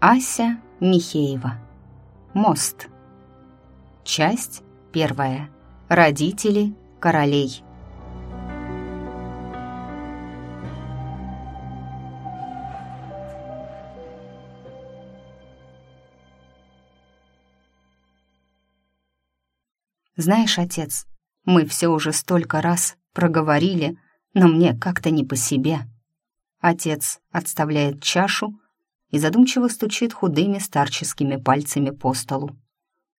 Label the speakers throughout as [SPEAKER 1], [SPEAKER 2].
[SPEAKER 1] Ася Михеева. Мост. Часть первая. Родители королей. Знаешь, отец, мы все уже столько раз проговорили, но мне как-то не по себе. Отец отставляет чашу и задумчиво стучит худыми старческими пальцами по столу.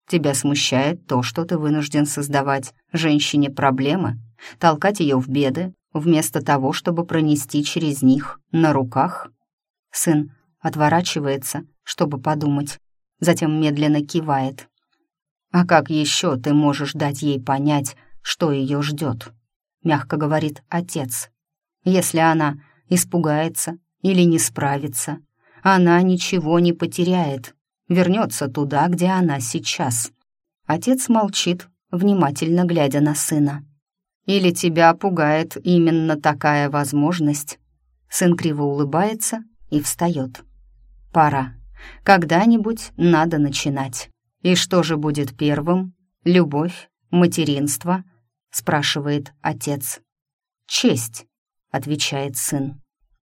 [SPEAKER 1] Тебя смущает то, что ты вынужден создавать женщине проблемы, толкать ее в беды, вместо того, чтобы пронести через них на руках? Сын отворачивается, чтобы подумать, затем медленно кивает. А как еще ты можешь дать ей понять, что ее ждет? Мягко говорит отец. Если она испугается или не справится, она ничего не потеряет, вернется туда, где она сейчас. Отец молчит, внимательно глядя на сына. Или тебя пугает именно такая возможность? Сын криво улыбается и встает. Пора. Когда-нибудь надо начинать. И что же будет первым? Любовь? Материнство? спрашивает отец. Честь, отвечает сын.